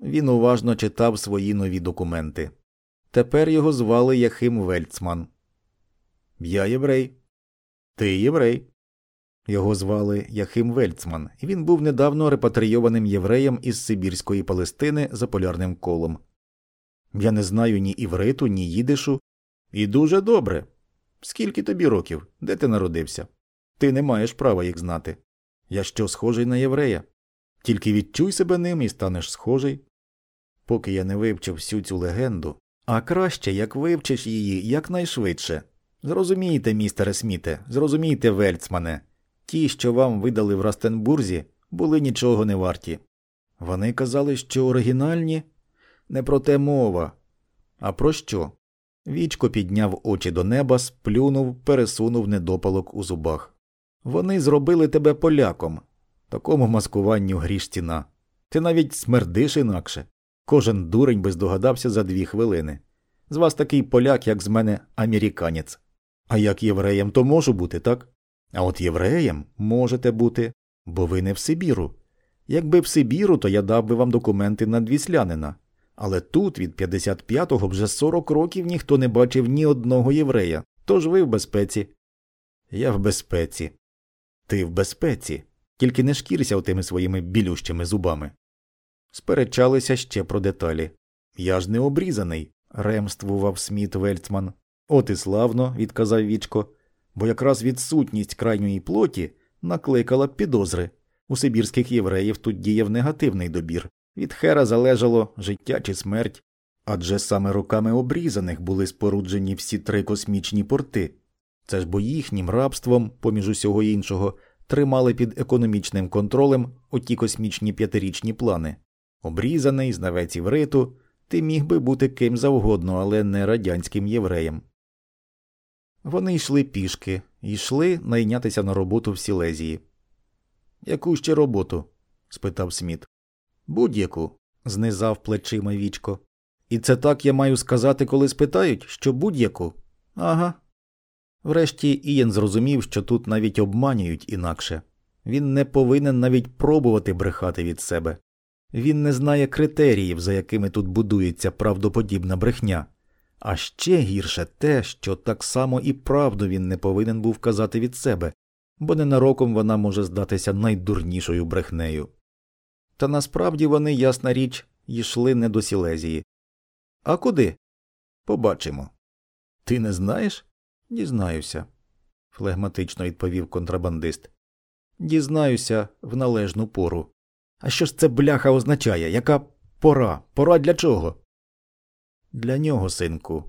Він уважно читав свої нові документи. Тепер його звали Яхим Вельцман. Я єврей. Ти єврей. Його звали Яхим Вельцман, і він був недавно репатрійованим євреєм із Сибірської Палестини за полярним колом. Я не знаю ні івриту, ні їдишу. І дуже добре. Скільки тобі років? Де ти народився? Ти не маєш права їх знати. Я що схожий на єврея? Тільки відчуй себе ним і станеш схожий. Поки я не вивчив всю цю легенду, а краще, як вивчиш її якнайшвидше. Зрозумійте, містере Сміте, зрозумійте, Вельцмане, ті, що вам видали в Растенбурзі, були нічого не варті. Вони казали, що оригінальні не про те мова. А про що? Вічко підняв очі до неба, сплюнув, пересунув недопалок у зубах. Вони зробили тебе поляком. Такому маскуванню гріш ціна. Ти навіть смердиш інакше. Кожен дурень би здогадався за дві хвилини. З вас такий поляк, як з мене американець. А як євреєм, то можу бути, так? А от євреєм можете бути, бо ви не в Сибіру. Якби в Сибіру, то я дав би вам документи на двіслянина. Але тут від 55-го вже 40 років ніхто не бачив ні одного єврея, тож ви в безпеці. Я в безпеці. Ти в безпеці, тільки не шкірся отими своїми білющими зубами. Сперечалися ще про деталі. Я ж не обрізаний, ремствував Сміт Вельцман. От і славно, відказав Вічко, бо якраз відсутність крайньої плоті накликала підозри. У сибірських євреїв тут діяв негативний добір. Від хера залежало життя чи смерть, адже саме руками обрізаних були споруджені всі три космічні порти. Це ж бо їхнім рабством, поміж усього іншого, тримали під економічним контролем оті космічні п'ятирічні плани. Обрізаний, знавець івриту, ти міг би бути ким завгодно, але не радянським євреєм. Вони йшли пішки, йшли найнятися на роботу в Сілезії. Яку ще роботу? спитав Сміт. Будь-яку, знизав плечима вічко. І це так я маю сказати, коли спитають, що будь-яку? Ага. Врешті Ієн зрозумів, що тут навіть обманюють інакше. Він не повинен навіть пробувати брехати від себе. Він не знає критеріїв, за якими тут будується правдоподібна брехня. А ще гірше те, що так само і правду він не повинен був казати від себе, бо ненароком вона може здатися найдурнішою брехнею. Та насправді вони, ясна річ, йшли не до Сілезії. А куди? Побачимо. Ти не знаєш? Дізнаюся, флегматично відповів контрабандист. Дізнаюся в належну пору. А що ж це бляха означає? Яка пора? Пора для чого? Для нього, синку.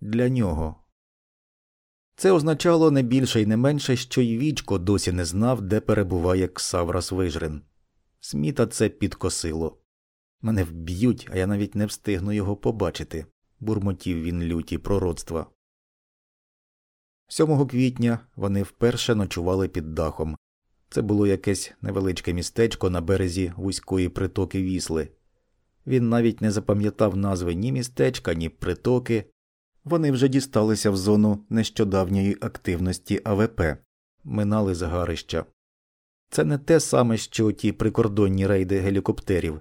Для нього. Це означало не більше і не менше, що й вічко досі не знав, де перебуває Ксаврас Вижрин. Сміта це підкосило. Мене вб'ють, а я навіть не встигну його побачити, бурмотів він люті пророцтва. 7 квітня вони вперше ночували під дахом. Це було якесь невеличке містечко на березі вузької притоки вісли. Він навіть не запам'ятав назви ні містечка, ні притоки. Вони вже дісталися в зону нещодавньої активності АВП, минали загарища. Це не те саме, що ті прикордонні рейди гелікоптерів.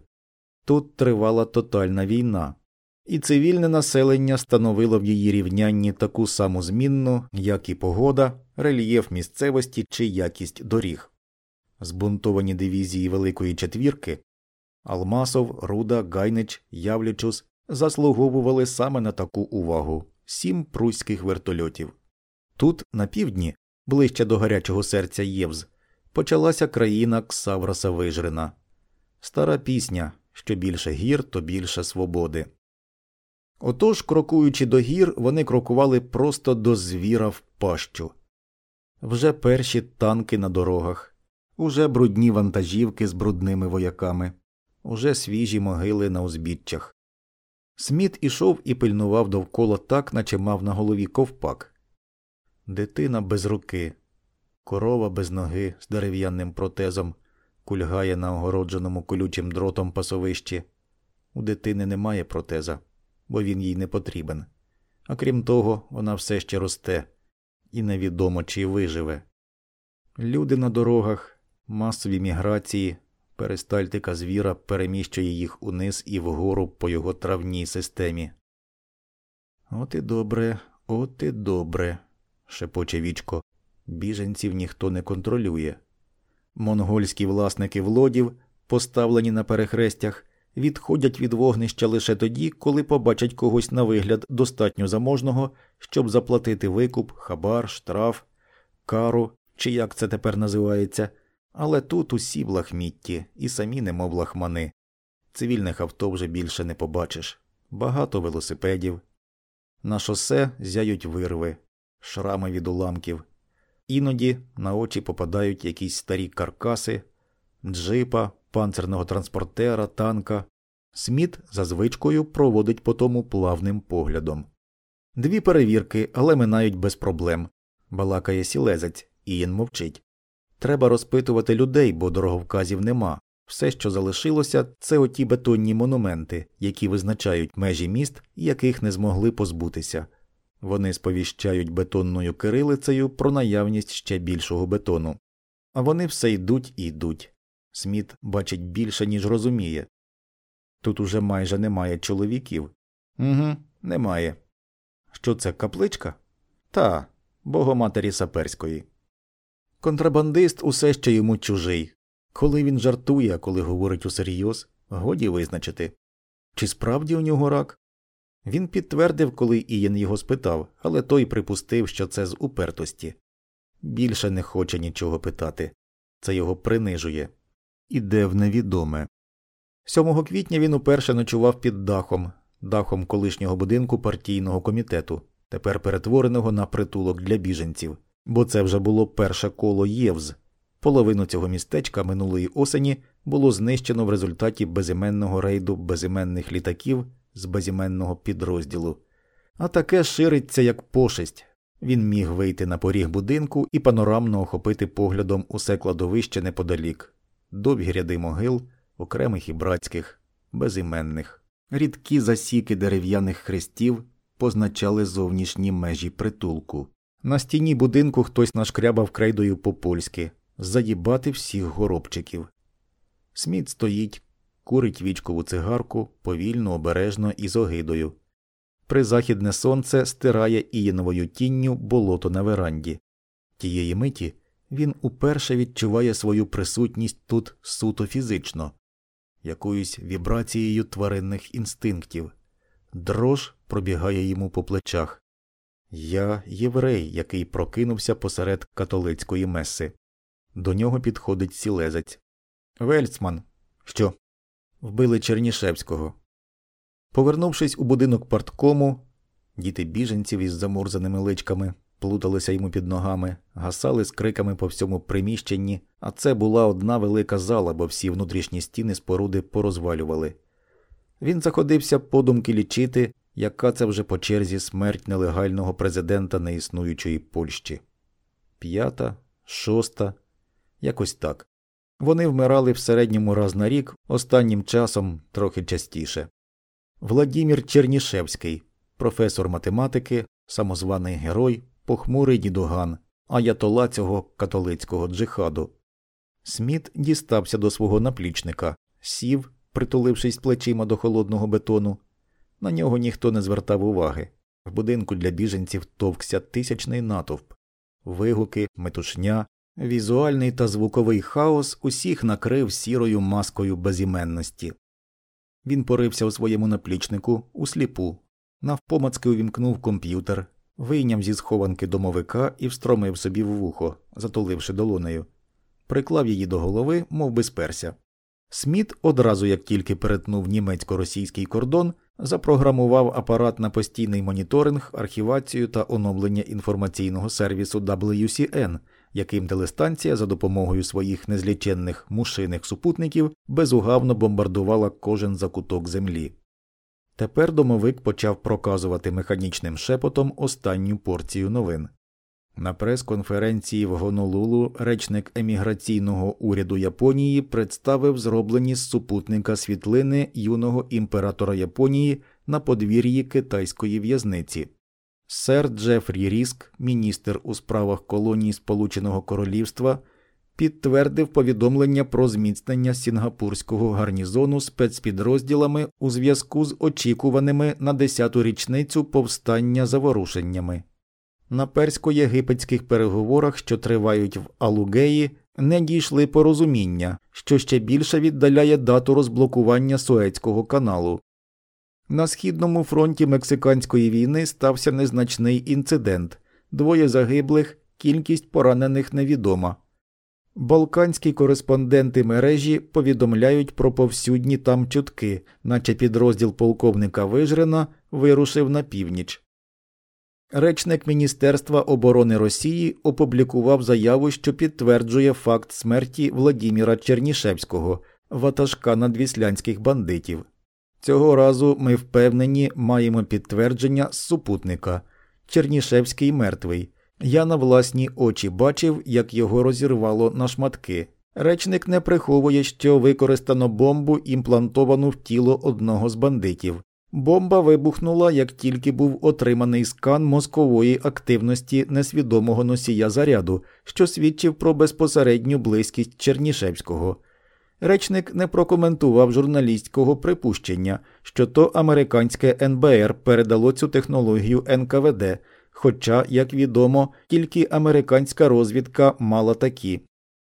Тут тривала тотальна війна, і цивільне населення становило в її рівнянні таку саму змінну, як і погода, рельєф місцевості чи якість доріг. Збунтовані дивізії Великої четвірки Алмасов, Руда, Гайнич, Явлічус заслуговували саме на таку увагу сім пруських вертольотів. Тут, на півдні, ближче до гарячого серця Євз, почалася країна Ксавроса Вижрина. Стара пісня що більше гір, то більше свободи. Отож, крокуючи до гір, вони крокували просто до звіра в пащу. Вже перші танки на дорогах, уже брудні вантажівки з брудними вояками, уже свіжі могили на узбіччях. Сміт ішов і пильнував довкола так, наче мав на голові ковпак. Дитина без руки, корова без ноги з дерев'яним протезом кульгає на огородженому колючим дротом пасовищі. У дитини немає протеза, бо він їй не потрібен. А крім того, вона все ще росте, і невідомо чи виживе. Люди на дорогах, масові міграції, Перистальтика звіра переміщує їх униз і вгору по його травній системі. От і добре, от і добре, шепоче вічко. Біженців ніхто не контролює. Монгольські власники влодів, поставлені на перехрестях, відходять від вогнища лише тоді, коли побачать когось на вигляд достатньо заможного, щоб заплатити викуп, хабар, штраф, кару чи як це тепер називається. Але тут усі в лахмітті і самі немов лахмани. Цивільних авто вже більше не побачиш. Багато велосипедів. На шосе зяють вирви, шрами від уламків. Іноді на очі попадають якісь старі каркаси, джипа, панцерного транспортера, танка. Сміт за звичкою проводить по тому плавним поглядом. Дві перевірки, але минають без проблем. Балакає сілезець, Ієн мовчить. Треба розпитувати людей, бо дороговказів нема. Все, що залишилося, це оті бетонні монументи, які визначають межі міст, яких не змогли позбутися. Вони сповіщають бетонною кирилицею про наявність ще більшого бетону. А вони все йдуть і йдуть. Сміт бачить більше, ніж розуміє. Тут уже майже немає чоловіків. Угу, немає. Що це капличка? Та, богоматері саперської. Контрабандист усе ще йому чужий. Коли він жартує, а коли говорить усерйоз, годі визначити. Чи справді у нього рак? Він підтвердив, коли Ієн його спитав, але той припустив, що це з упертості. Більше не хоче нічого питати. Це його принижує. Іде в невідоме. 7 квітня він уперше ночував під дахом, дахом колишнього будинку партійного комітету, тепер перетвореного на притулок для біженців бо це вже було перше коло Євз. Половину цього містечка минулої осені було знищено в результаті безіменного рейду безіменних літаків з безіменного підрозділу. А таке шириться як пошесть. Він міг вийти на поріг будинку і панорамно охопити поглядом усе кладовище неподалік, довгі ряди могил, окремих і братських, безіменних. Рідкі засіки дерев'яних хрестів позначали зовнішні межі притулку. На стіні будинку хтось нашкрябав крейдою по польськи заїбати всіх горобчиків. Сміт стоїть, курить вічкову цигарку повільно, обережно і з огидою. Призахідне сонце стирає ієновою тінню болото на веранді. Тієї миті він уперше відчуває свою присутність тут суто фізично, якоюсь вібрацією тваринних інстинктів. Дрож пробігає йому по плечах. Я єврей, який прокинувся посеред католицької меси. До нього підходить сілезець. Вельцман. Що? Вбили Чернішевського. Повернувшись у будинок парткому, діти біженців із замурзаними личками плуталися йому під ногами, гасали з криками по всьому приміщенні, а це була одна велика зала, бо всі внутрішні стіни споруди порозвалювали. Він заходився подумки лічити, яка це вже по черзі смерть нелегального президента неіснуючої Польщі. П'ята, шоста, якось так. Вони вмирали в середньому раз на рік, останнім часом трохи частіше. Владімір Чернішевський, професор математики, самозваний герой, похмурий дідуган, аятола цього католицького джихаду. Сміт дістався до свого наплічника, сів, притулившись плечима до холодного бетону, на нього ніхто не звертав уваги. В будинку для біженців товкся тисячний натовп, вигуки, метушня, візуальний та звуковий хаос усіх накрив сірою маскою безіменності. Він порився у своєму наплічнику усліпу, навпомацки увімкнув комп'ютер, вийняв зі схованки домовика і встромив собі в вухо, затуливши долонею, приклав її до голови, мов би сперся. Сміт одразу як тільки перетнув німецько-російський кордон, запрограмував апарат на постійний моніторинг, архівацію та оновлення інформаційного сервісу WCN, яким телестанція за допомогою своїх незліченних мушиних супутників безугавно бомбардувала кожен закуток землі. Тепер домовик почав проказувати механічним шепотом останню порцію новин. На прес-конференції в Гонолулу речник еміграційного уряду Японії представив зроблені з супутника світлини юного імператора Японії на подвір'ї китайської в'язниці. Сер Джефрі Ріск, міністр у справах колонії Сполученого Королівства, підтвердив повідомлення про зміцнення сінгапурського гарнізону спецпідрозділами у зв'язку з очікуваними на 10-ту річницю повстання заворушеннями. На персько-єгипетських переговорах, що тривають в Алугеї, не дійшли порозуміння, що ще більше віддаляє дату розблокування Суецького каналу. На східному фронті Мексиканської війни стався незначний інцидент двоє загиблих, кількість поранених невідома. Балканські кореспонденти мережі повідомляють про повсюдні там чутки, наче підрозділ полковника Вижрена вирушив на північ. Речник Міністерства оборони Росії опублікував заяву, що підтверджує факт смерті Владіміра Чернішевського, ватажка надвіслянських бандитів. Цього разу ми впевнені маємо підтвердження з супутника Чернішевський мертвий. Я на власні очі бачив, як його розірвало на шматки. Речник не приховує, що використано бомбу, імплантовану в тіло одного з бандитів. Бомба вибухнула, як тільки був отриманий скан мозкової активності несвідомого носія заряду, що свідчив про безпосередню близькість Чернішевського. Речник не прокоментував журналістського припущення, що то американське НБР передало цю технологію НКВД, хоча, як відомо, тільки американська розвідка мала такі.